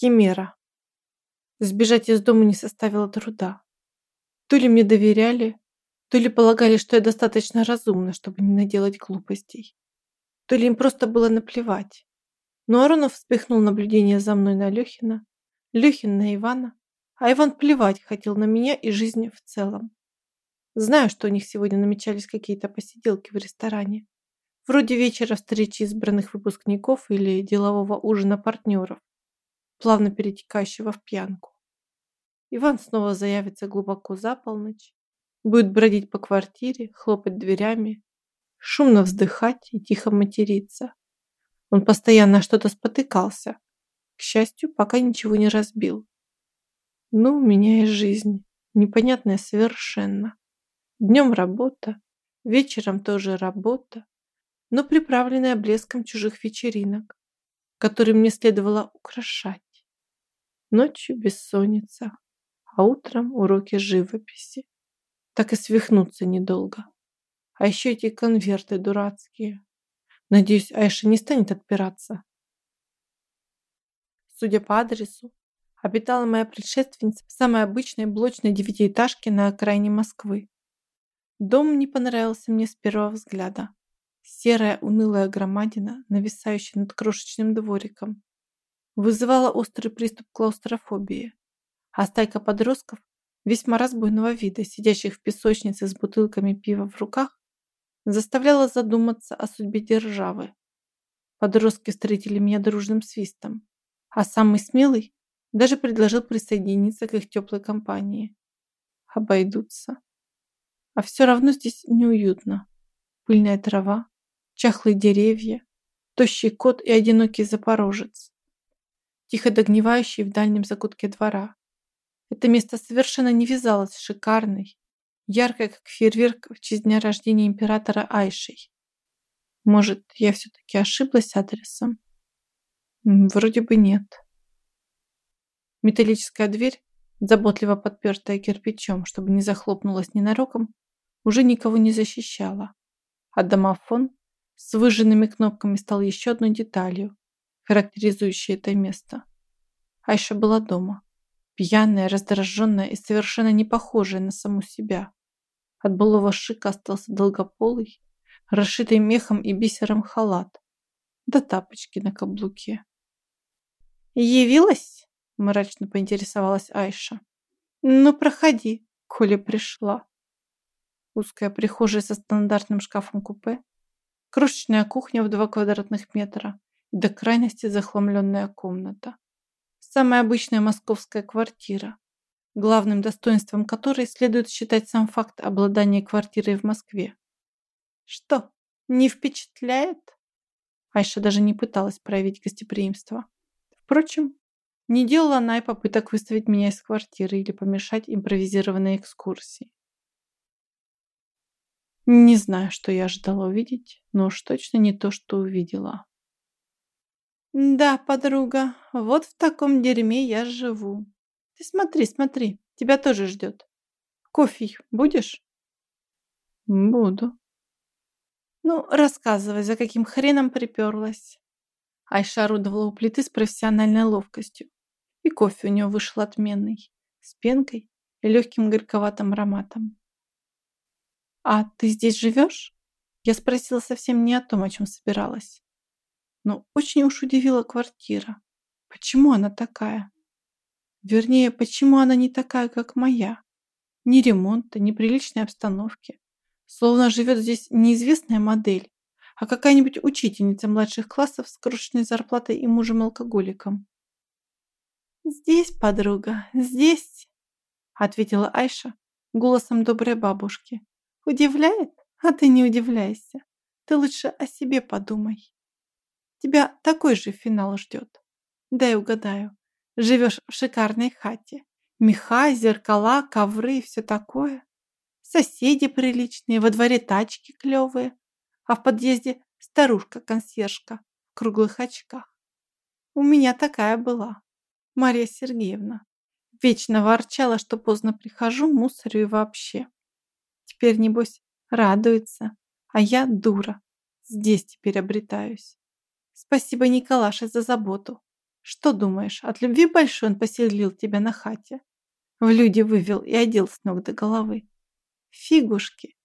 Химера. Сбежать из дома не составило труда. То ли мне доверяли, то ли полагали, что я достаточно разумна, чтобы не наделать глупостей, то ли им просто было наплевать. Но Аронов вспыхнул наблюдение за мной на Лехина, Лехин на Ивана, а Иван плевать хотел на меня и жизнь в целом. Знаю, что у них сегодня намечались какие-то посиделки в ресторане. Вроде вечера встречи избранных выпускников или делового ужина партнеров, плавно перетекающего в пьянку. Иван снова заявится глубоко за полночь, будет бродить по квартире, хлопать дверями, шумно вздыхать и тихо материться. Он постоянно что-то спотыкался. К счастью, пока ничего не разбил. Ну, у меня и жизнь. Непонятная совершенно. Днем работа, вечером тоже работа, но приправленная блеском чужих вечеринок, которые мне следовало украшать. Ночью бессонница, а утром уроки живописи. Так и свихнуться недолго. А еще эти конверты дурацкие. Надеюсь, Айша не станет отпираться. Судя по адресу, обитала моя предшественница в самой обычной блочной девятиэтажке на окраине Москвы. Дом не понравился мне с первого взгляда. Серая унылая громадина, нависающая над крошечным двориком, вызывала острый приступ клаустрофобии, а стайка подростков весьма разбойного вида, сидящих в песочнице с бутылками пива в руках, заставляла задуматься о судьбе державы. Подростки встретили меня дружным свистом, а самый смелый даже предложил присоединиться к их теплой компании. Обойдутся. А все равно здесь неуютно. Пыльная трава, чахлые деревья, тощий кот и одинокий запорожец, тихо догнивающий в дальнем закутке двора. Это место совершенно не вязалось с шикарной, яркой, как фейерверк в честь дня рождения императора Айшей. Может, я все-таки ошиблась адресом? Вроде бы нет. Металлическая дверь, заботливо подпертая кирпичом, чтобы не захлопнулась ненароком, уже никого не защищала. А домофон с выжженными кнопками стал еще одной деталью, характеризующей это место. Айша была дома. Пьяная, раздраженная и совершенно не похожая на саму себя. От былого шика остался долгополый, расшитый мехом и бисером халат, да тапочки на каблуке. «Явилась?» – мрачно поинтересовалась Айша. «Ну, проходи, коли пришла». Узкая прихожая со стандартным шкафом-купе, крошечная кухня в два квадратных метра до крайности захламленная комната. Самая обычная московская квартира, главным достоинством которой следует считать сам факт обладания квартирой в Москве. Что, не впечатляет? Айша даже не пыталась проявить гостеприимство. Впрочем, не делала она и попыток выставить меня из квартиры или помешать импровизированной экскурсии. Не знаю, что я ожидала увидеть, но уж точно не то, что увидела. Да, подруга, вот в таком дерьме я живу. Ты смотри, смотри, тебя тоже ждет. Кофе будешь? Буду. Ну, рассказывай, за каким хреном приперлась. Айша орудовала у плиты с профессиональной ловкостью. И кофе у нее вышел отменный, с пенкой и легким горьковатым ароматом. «А ты здесь живешь?» Я спросила совсем не о том, о чем собиралась но очень уж удивила квартира. Почему она такая? Вернее, почему она не такая, как моя? Ни ремонта, ни приличной обстановки. Словно живет здесь неизвестная модель, а какая-нибудь учительница младших классов с крошечной зарплатой и мужем-алкоголиком. «Здесь, подруга, здесь», — ответила Айша голосом доброй бабушки. «Удивляет? А ты не удивляйся. Ты лучше о себе подумай». Тебя такой же финал ждет. Дай угадаю. Живешь в шикарной хате. Меха, зеркала, ковры и все такое. Соседи приличные, во дворе тачки клевые, а в подъезде старушка-консьержка в круглых очках. У меня такая была. Мария Сергеевна. Вечно ворчала, что поздно прихожу, мусорю и вообще. Теперь, небось, радуется, а я дура. Здесь теперь обретаюсь. Спасибо, Николаше, за заботу. Что думаешь, от любви большой он поселил тебя на хате? В люди вывел и одел с ног до головы. Фигушки.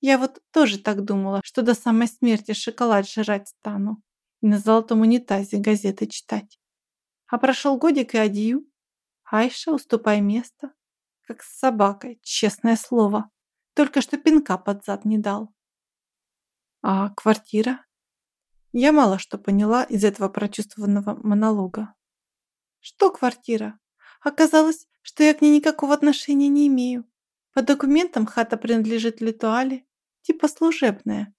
Я вот тоже так думала, что до самой смерти шоколад жрать стану и на золотом унитазе газеты читать. А прошел годик и адью. Айша, уступай место. Как с собакой, честное слово. Только что пинка под зад не дал. А квартира? Я мало что поняла из этого прочувствованного монолога. Что квартира? Оказалось, что я к ней никакого отношения не имею. По документам хата принадлежит Литуале, типа служебная.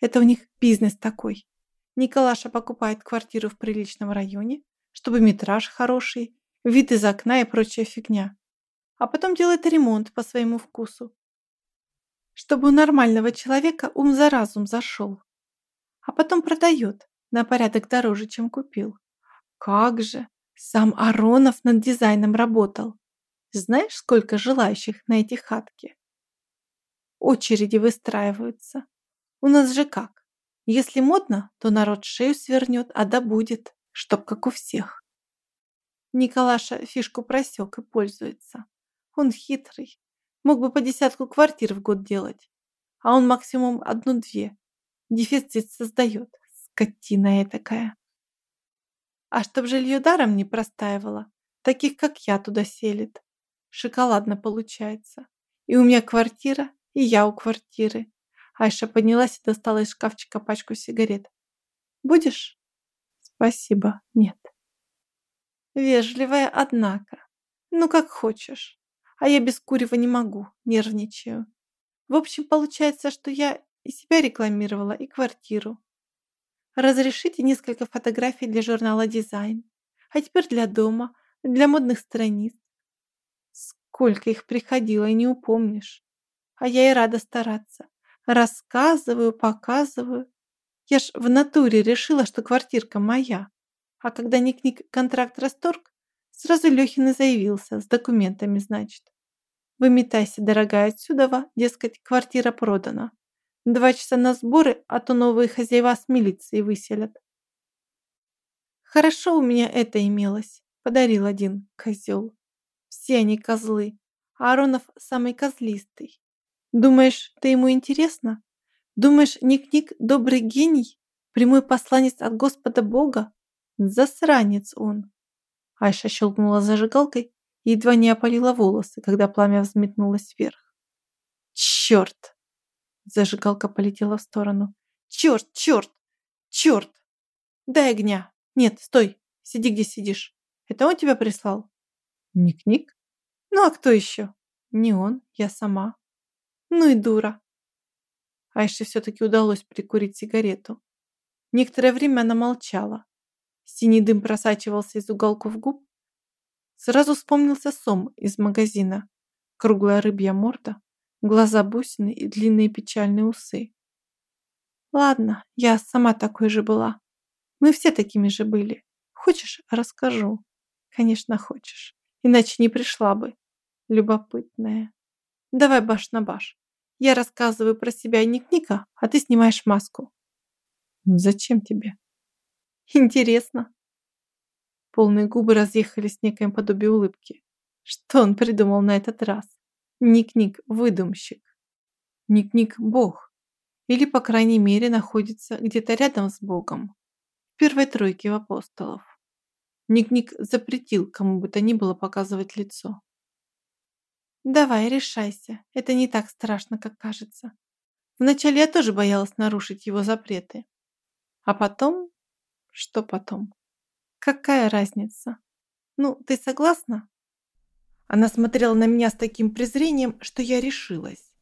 Это у них бизнес такой. Николаша покупает квартиру в приличном районе, чтобы метраж хороший, вид из окна и прочая фигня. А потом делает ремонт по своему вкусу. Чтобы у нормального человека ум за разум зашел. А потом продает на порядок дороже, чем купил. Как же! Сам Аронов над дизайном работал. Знаешь, сколько желающих на эти хатки? Очереди выстраиваются. У нас же как? Если модно, то народ шею свернет, а да будет, чтоб как у всех. Николаша фишку просек и пользуется. Он хитрый. Мог бы по десятку квартир в год делать. А он максимум одну-две. Дефицит создает. Скотина этакая. А чтоб жилье даром не простаивало, таких, как я, туда селит. Шоколадно получается. И у меня квартира, и я у квартиры. Айша поднялась и достала из шкафчика пачку сигарет. «Будешь?» «Спасибо, нет». Вежливая, однако. Ну, как хочешь. А я без курева не могу, нервничаю. В общем, получается, что я и себя рекламировала, и квартиру. Разрешите несколько фотографий для журнала «Дизайн». А теперь для дома, для модных страниц. Сколько их приходило, и не упомнишь. А я и рада стараться. Рассказываю, показываю. Я ж в натуре решила, что квартирка моя. А когда Ник-Ник контракт расторг, сразу Лехин и заявился, с документами, значит. Выметайся, дорогая, отсюда, дескать, квартира продана. Два часа на сборы, а то новые хозяева с милицией выселят. Хорошо у меня это имелось, подарил один козел. Все они козлы, а Аронов самый козлистый. Думаешь, ты ему интересно? Думаешь, Ник-Ник добрый гений? Прямой посланец от Господа Бога? Засранец он. Айша щелкнула зажигалкой и едва не опалила волосы, когда пламя взметнулось вверх. Черт! Зажигалка полетела в сторону. Черт, черт, черт! Дай огня. Нет, стой, сиди где сидишь. Это он тебя прислал? Ник-Ник? Ну а кто еще? Не он, я сама. Ну и дура. Айше все-таки удалось прикурить сигарету. Некоторое время она молчала. Синий дым просачивался из уголков губ. Сразу вспомнился сом из магазина. Круглая рыбья морда, глаза бусины и длинные печальные усы. Ладно, я сама такой же была. Мы все такими же были. Хочешь, расскажу? Конечно, хочешь. Иначе не пришла бы. Любопытная. Давай баш на баш. Я рассказываю про себя и Ник-Ника, а ты снимаешь маску. Зачем тебе? Интересно. Полные губы разъехались в некоем подобии улыбки. Что он придумал на этот раз? Ник-Ник – выдумщик. Ник-Ник – бог. Или, по крайней мере, находится где-то рядом с богом. В первой тройке апостолов. Ник-Ник запретил кому бы то ни было показывать лицо. Давай, решайся. Это не так страшно, как кажется. Вначале я тоже боялась нарушить его запреты. А потом... Что потом? Какая разница? Ну, ты согласна? Она смотрела на меня с таким презрением, что я решилась.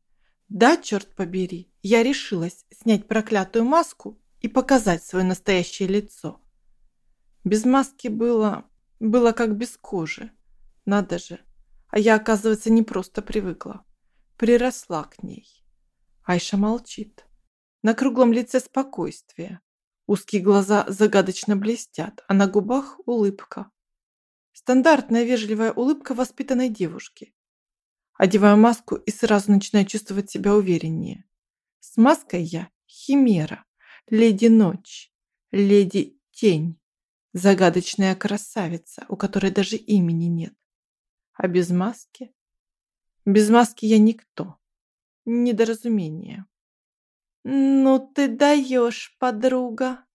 Да, черт побери, я решилась снять проклятую маску и показать свое настоящее лицо. Без маски было... было как без кожи. Надо же, а я, оказывается, не просто привыкла. Приросла к ней. Айша молчит. На круглом лице спокойствие. Узкие глаза загадочно блестят, а на губах улыбка. Стандартная вежливая улыбка воспитанной девушки. Одеваю маску и сразу начинаю чувствовать себя увереннее. С маской я химера, леди ночь, леди тень. Загадочная красавица, у которой даже имени нет. А без маски? Без маски я никто. Недоразумение. «Ну ты даешь, подруга!»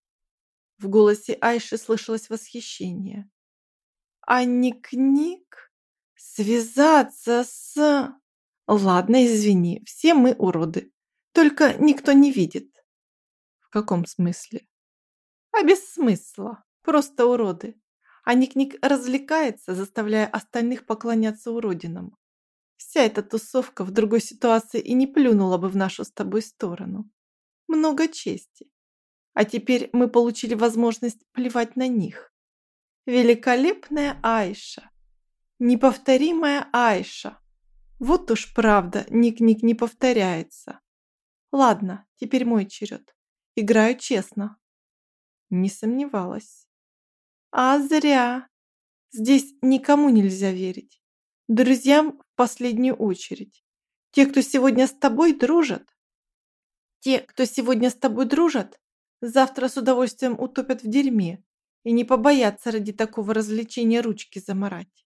В голосе Айши слышалось восхищение. «А ник-ник? Связаться с...» «Ладно, извини, все мы уроды. Только никто не видит». «В каком смысле?» «А без смысла. Просто уроды. А Ник-Ник развлекается, заставляя остальных поклоняться уродинам. Вся эта тусовка в другой ситуации и не плюнула бы в нашу с тобой сторону. Много чести. А теперь мы получили возможность плевать на них. Великолепная Айша. Неповторимая Айша. Вот уж правда, Ник-Ник не повторяется. Ладно, теперь мой черед. Играю честно. Не сомневалась. А зря. Здесь никому нельзя верить. Друзьям в последнюю очередь. Те, кто сегодня с тобой дружат. Те, кто сегодня с тобой дружат, завтра с удовольствием утопят в дерьме и не побоятся ради такого развлечения ручки заморать.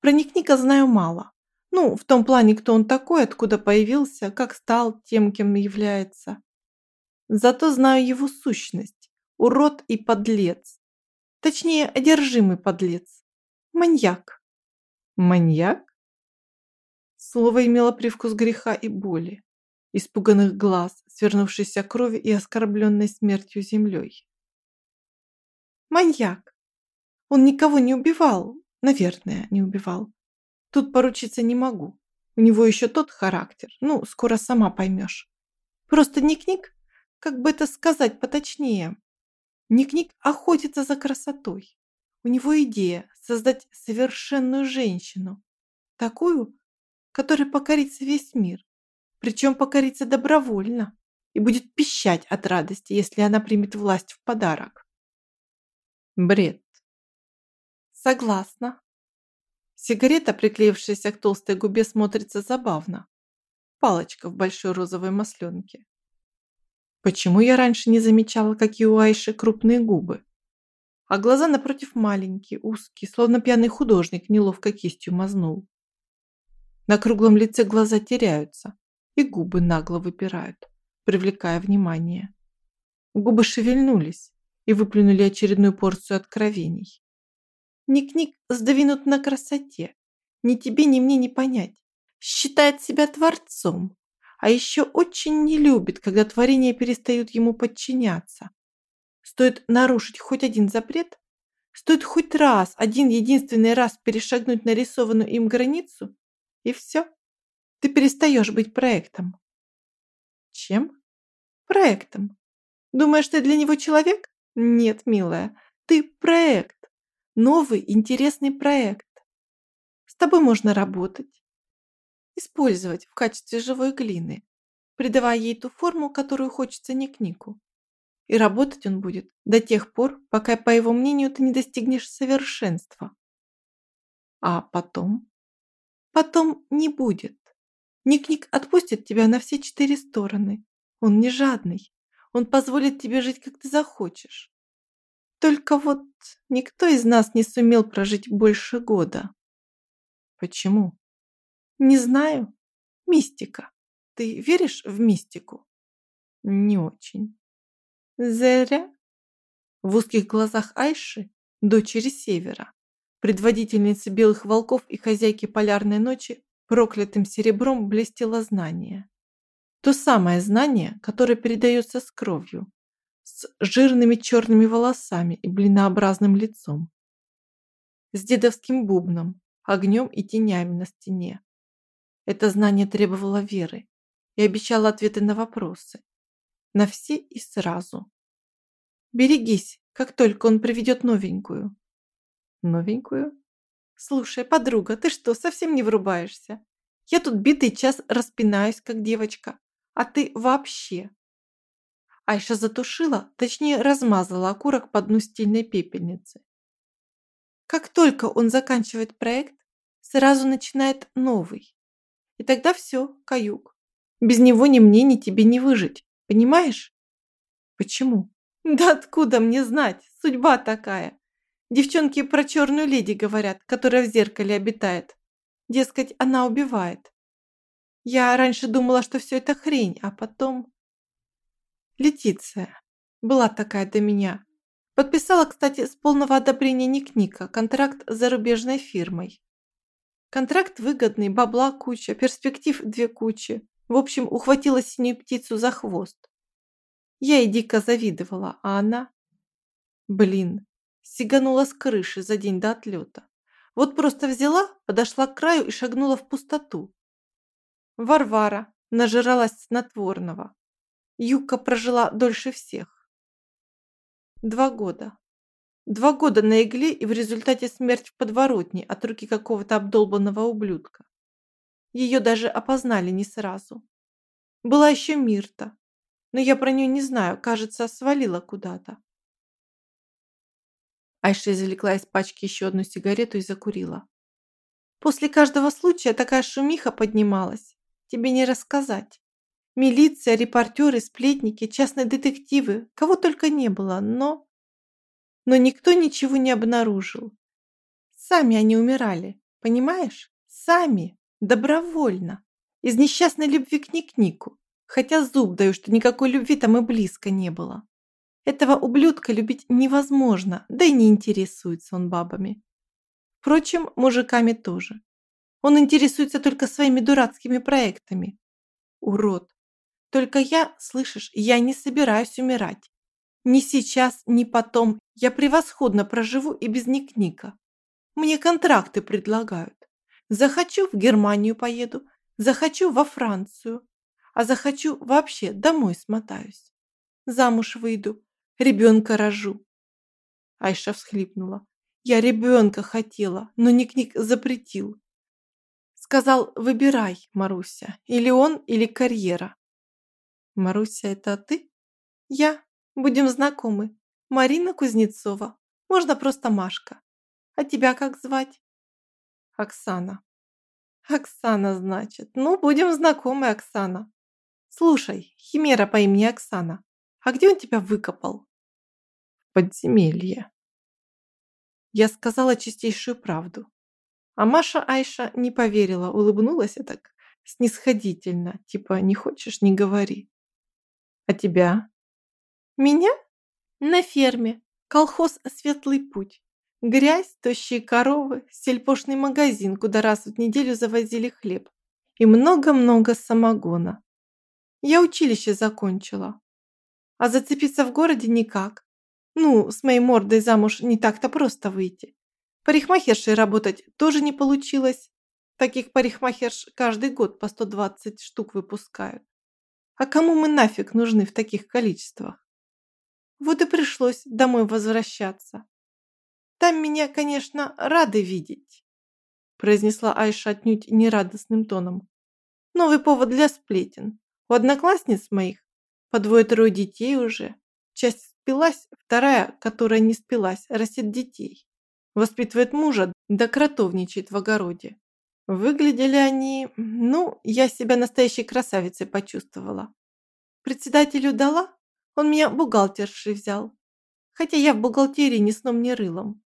Про Никника знаю мало. Ну, в том плане, кто он такой, откуда появился, как стал тем, кем является. Зато знаю его сущность. Урод и подлец. Точнее, одержимый подлец. Маньяк. Маньяк? Слово имело привкус греха и боли, испуганных глаз, свернувшейся крови и оскорбленной смертью землей. Маньяк. Он никого не убивал. Наверное, не убивал. Тут поручиться не могу. У него еще тот характер. Ну, скоро сама поймешь. Просто ник-ник, как бы это сказать поточнее, Ник-Ник охотится за красотой. У него идея создать совершенную женщину. Такую, которая покорится весь мир. Причем покорится добровольно и будет пищать от радости, если она примет власть в подарок. Бред. Согласна. Сигарета, приклеившаяся к толстой губе, смотрится забавно. Палочка в большой розовой масленке. Почему я раньше не замечала, какие у Айши крупные губы? А глаза напротив маленькие, узкие, словно пьяный художник неловко кистью мазнул. На круглом лице глаза теряются, и губы нагло выпирают, привлекая внимание. Губы шевельнулись и выплюнули очередную порцию откровений. Ник-Ник сдвинут на красоте. Ни тебе, ни мне не понять. Считает себя творцом, а еще очень не любит, когда творения перестают ему подчиняться. Стоит нарушить хоть один запрет, стоит хоть раз, один единственный раз перешагнуть нарисованную им границу, и все. Ты перестаешь быть проектом. Чем? Проектом. Думаешь, ты для него человек? Нет, милая, ты проект. Новый интересный проект. С тобой можно работать, использовать в качестве живой глины, придавая ей ту форму, которую хочется Ник-Нику. И работать он будет до тех пор, пока, по его мнению, ты не достигнешь совершенства. А потом? Потом не будет. Ник-Ник отпустит тебя на все четыре стороны. Он не жадный. Он позволит тебе жить, как ты захочешь. Только вот никто из нас не сумел прожить больше года. Почему? Не знаю. Мистика. Ты веришь в мистику? Не очень. Зря. В узких глазах Айши, дочери Севера, предводительницы белых волков и хозяйки полярной ночи, проклятым серебром блестело знание. То самое знание, которое передается с кровью, с жирными черными волосами и блинообразным лицом, с дедовским бубном, огнем и тенями на стене, это знание требовало веры и обещало ответы на вопросы. На все и сразу. Берегись, как только он приведет новенькую. Новенькую? Слушай, подруга, ты что, совсем не врубаешься? Я тут битый час распинаюсь, как девочка, а ты вообще. Айша затушила, точнее размазала окурок по дну стильной пепельницы. Как только он заканчивает проект, сразу начинает новый. И тогда все, каюк. Без него ни мне, ни тебе не выжить. Понимаешь? Почему? Да откуда мне знать? Судьба такая. Девчонки про черную леди говорят, которая в зеркале обитает. Дескать, она убивает. Я раньше думала, что все это хрень, а потом... Летиция. Была такая до меня. Подписала, кстати, с полного одобрения Ник-Ника контракт с зарубежной фирмой. Контракт выгодный, бабла куча, перспектив две кучи. В общем, ухватила синюю птицу за хвост. Я ей дико завидовала, а она... Блин, сиганула с крыши за день до отлета. Вот просто взяла, подошла к краю и шагнула в пустоту. Варвара нажиралась снотворного. Юка прожила дольше всех. Два года. Два года на игле и в результате смерть в подворотне от руки какого-то обдолбанного ублюдка. Ее даже опознали не сразу. Была еще Мирта, но я про нее не знаю, кажется, свалила куда-то. Айша извлекла из пачки еще одну сигарету и закурила. После каждого случая такая шумиха поднималась. Тебе не рассказать. Милиция, репортеры, сплетники, частные детективы, кого только не было, но... Но никто ничего не обнаружил. Сами они умирали, понимаешь? Сами, добровольно, из несчастной любви к Ник-Нику, хотя зуб даю, что никакой любви там и близко не было. Этого ублюдка любить невозможно, да и не интересуется он бабами. Впрочем, мужиками тоже. Он интересуется только своими дурацкими проектами. Урод. Только я, слышишь, я не собираюсь умирать. Ни сейчас, ни потом. Я превосходно проживу и без Ник-Ника. Мне контракты предлагают. Захочу в Германию поеду, захочу во Францию, а захочу вообще домой смотаюсь. Замуж выйду, ребенка рожу. Айша всхлипнула. Я ребенка хотела, но Ник-Ник запретил. Сказал, выбирай, Маруся, или он, или карьера. Маруся, это ты? Я. Будем знакомы. Марина Кузнецова. Можно просто Машка. А тебя как звать? Оксана. Оксана, значит. Ну, будем знакомы, Оксана. Слушай, химера по имени Оксана, а где он тебя выкопал? В подземелье. Я сказала чистейшую правду. А Маша Айша не поверила, улыбнулась и так снисходительно, типа «не хочешь, не говори». «А тебя?» «Меня?» «На ферме. Колхоз «Светлый путь». Грязь, тощие коровы, сельпошный магазин, куда раз в неделю завозили хлеб. И много-много самогона. Я училище закончила. А зацепиться в городе никак. Ну, с моей мордой замуж не так-то просто выйти. Парикмахершей работать тоже не получилось. Таких парикмахерш каждый год по 120 штук выпускают. А кому мы нафиг нужны в таких количествах? Вот и пришлось домой возвращаться. Там меня, конечно, рады видеть, произнесла Айша отнюдь нерадостным тоном. Новый повод для сплетен. У одноклассниц моих по двое-трое детей уже. Часть спилась, вторая, которая не спилась, растет детей. Воспитывает мужа, да кротовничает в огороде. Выглядели они... Ну, я себя настоящей красавицей почувствовала. Председателю дала, он меня бухгалтершей взял. Хотя я в бухгалтерии ни сном, ни рылом.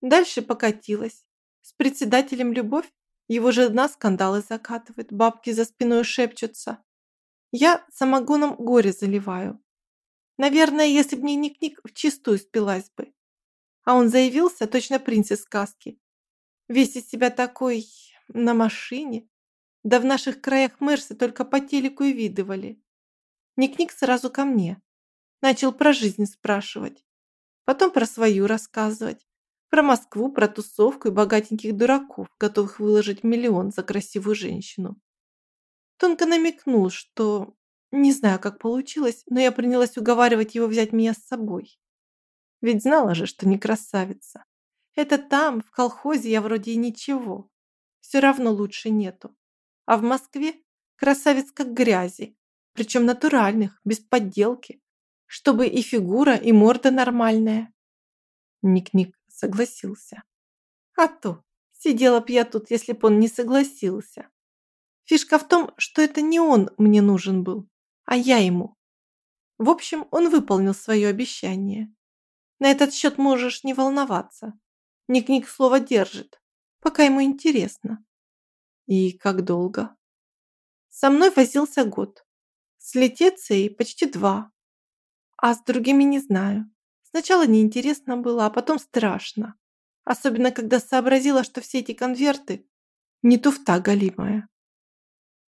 Дальше покатилась. С председателем любовь, его жена скандалы закатывает, бабки за спиной шепчутся. Я самогоном горе заливаю. Наверное, если б не Ник-Ник, вчистую спилась бы. А он заявился, точно принц из сказки. Весь из себя такой на машине. Да в наших краях Мерсы только по телеку и видывали. Ник-Ник сразу ко мне. Начал про жизнь спрашивать. Потом про свою рассказывать. Про Москву, про тусовку и богатеньких дураков, готовых выложить миллион за красивую женщину. Тонко намекнул, что... Не знаю, как получилось, но я принялась уговаривать его взять меня с собой. Ведь знала же, что не красавица. Это там, в колхозе, я вроде и ничего. Все равно лучше нету. А в Москве красавиц как грязи. Причем натуральных, без подделки. Чтобы и фигура, и морда нормальная. Ник-Ник согласился. А то, сидела б я тут, если б он не согласился. Фишка в том, что это не он мне нужен был, а я ему. В общем, он выполнил свое обещание. На этот счет можешь не волноваться. Ник-Ник слово держит, пока ему интересно. И как долго? Со мной возился год. С Летецией почти два. А с другими не знаю. Сначала неинтересно было, а потом страшно. Особенно, когда сообразила, что все эти конверты не туфта голимая.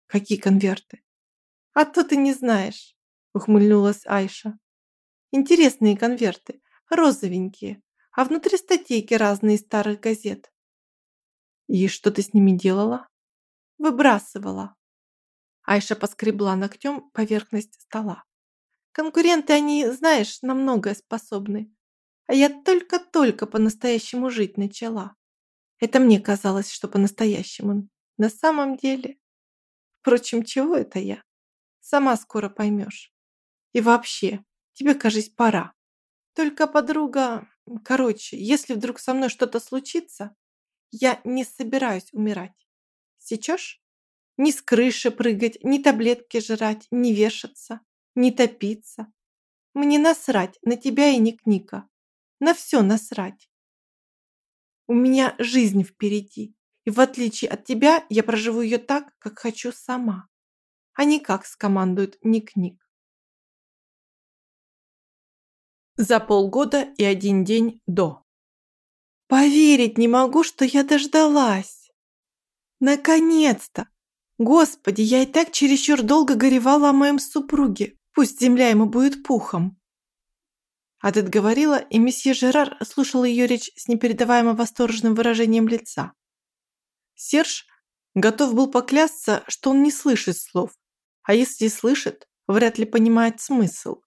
Какие конверты? А то ты не знаешь, ухмыльнулась Айша. Интересные конверты, розовенькие, а внутри статейки разные из старых газет. И что ты с ними делала? Выбрасывала. Айша поскребла ногтем поверхность стола. Конкуренты, они, знаешь, на многое способны. А я только-только по-настоящему жить начала. Это мне казалось, что по-настоящему. На самом деле... Впрочем, чего это я? Сама скоро поймешь. И вообще, тебе, кажись, пора. Только, подруга... Короче, если вдруг со мной что-то случится, я не собираюсь умирать. Сечешь? Ни с крыши прыгать, ни таблетки жрать, ни вешаться не топиться. Мне насрать на тебя и Ник-Ника. На все насрать. У меня жизнь впереди, и в отличие от тебя я проживу ее так, как хочу сама, а не как скомандует Ник-Ник. За полгода и один день до. Поверить не могу, что я дождалась. Наконец-то! Господи, я и так чересчур долго горевала о моем супруге. Пусть земля ему будет пухом. Адет говорила, и месье Жерар слушал ее речь с непередаваемо восторженным выражением лица. Серж готов был поклясться, что он не слышит слов, а если слышит, вряд ли понимает смысл.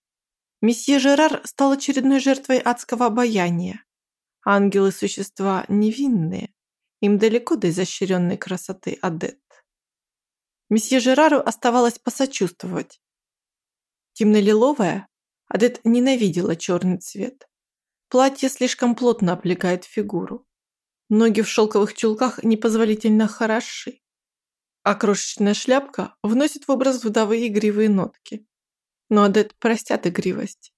Месье Жерар стал очередной жертвой адского обаяния. Ангелы – существа невинные, им далеко до изощренной красоты Адет. Месье Жерару оставалось посочувствовать, Темно-лиловая, Адет ненавидела черный цвет. Платье слишком плотно облегает фигуру. Ноги в шелковых чулках непозволительно хороши. А крошечная шляпка вносит в образ вдовы игривые нотки. Но Адет простят игривость.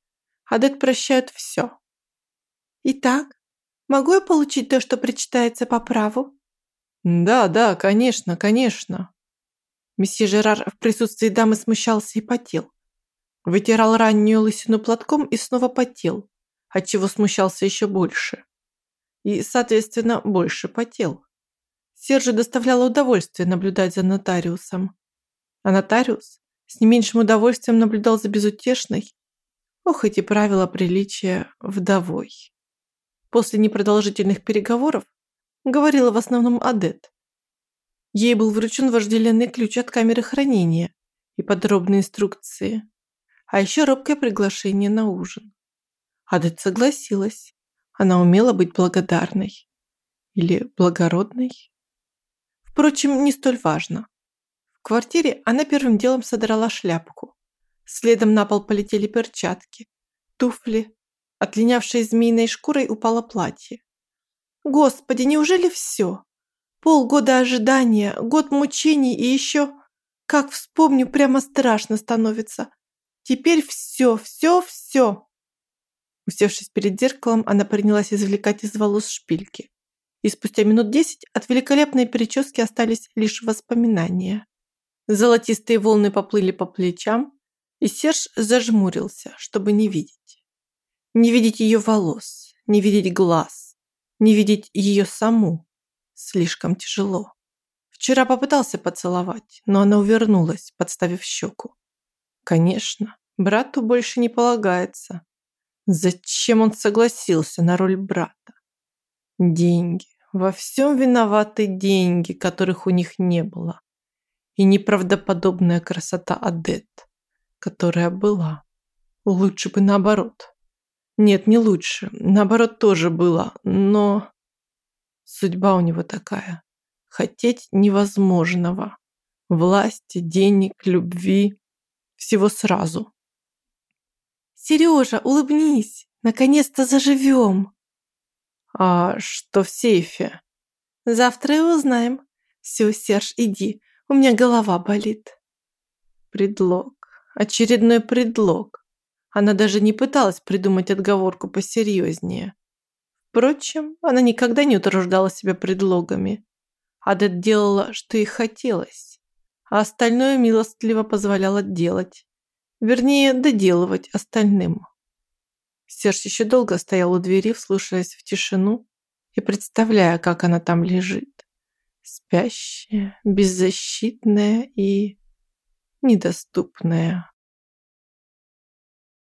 Адет прощают все. Итак, могу я получить то, что причитается по праву? Да, да, конечно, конечно. Месье Жерар в присутствии дамы смущался и потел. Вытирал раннюю лысину платком и снова потел, отчего смущался еще больше. И, соответственно, больше потел. Сержу доставляло удовольствие наблюдать за нотариусом. А нотариус с не меньшим удовольствием наблюдал за безутешной, ох, эти правила приличия, вдовой. После непродолжительных переговоров говорила в основном Адет. Ей был вручен вожделенный ключ от камеры хранения и подробные инструкции а еще робкое приглашение на ужин. Адет согласилась. Она умела быть благодарной. Или благородной. Впрочем, не столь важно. В квартире она первым делом содрала шляпку. Следом на пол полетели перчатки, туфли. Отлинявшей змеиной шкурой упало платье. Господи, неужели все? Полгода ожидания, год мучений и еще... Как вспомню, прямо страшно становится. Теперь все, все, все. Усевшись перед зеркалом, она принялась извлекать из волос шпильки. И спустя минут десять от великолепной прически остались лишь воспоминания. Золотистые волны поплыли по плечам, и Серж зажмурился, чтобы не видеть. Не видеть ее волос, не видеть глаз, не видеть ее саму. Слишком тяжело. Вчера попытался поцеловать, но она увернулась, подставив щеку. Конечно, брату больше не полагается. Зачем он согласился на роль брата? Деньги. Во всем виноваты деньги, которых у них не было. И неправдоподобная красота Адет, которая была. Лучше бы наоборот. Нет, не лучше. Наоборот тоже было, но... Судьба у него такая. Хотеть невозможного. Власти, денег, любви. Всего сразу. «Сережа, улыбнись! Наконец-то заживем!» «А что в сейфе?» «Завтра и узнаем. Все, Серж, иди, у меня голова болит». Предлог. Очередной предлог. Она даже не пыталась придумать отговорку посерьезнее. Впрочем, она никогда не утруждала себя предлогами. Адет делала, что ей хотелось, а остальное милостливо позволяла делать. Вернее, доделывать остальным. Серж еще долго стоял у двери, вслушиваясь в тишину и представляя, как она там лежит. Спящая, беззащитная и недоступная.